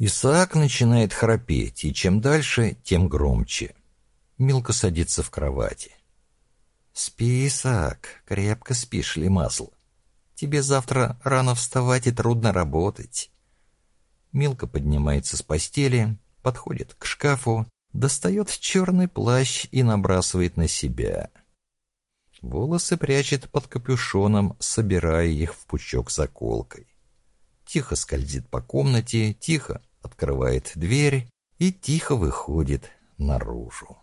Исаак начинает храпеть, и чем дальше, тем громче. Милка садится в кровати. «Спи, Исаак, крепко спишь ли масло? Тебе завтра рано вставать и трудно работать». Милка поднимается с постели, подходит к шкафу, достает черный плащ и набрасывает на себя. Волосы прячет под капюшоном, собирая их в пучок заколкой. Тихо скользит по комнате, тихо открывает дверь и тихо выходит наружу.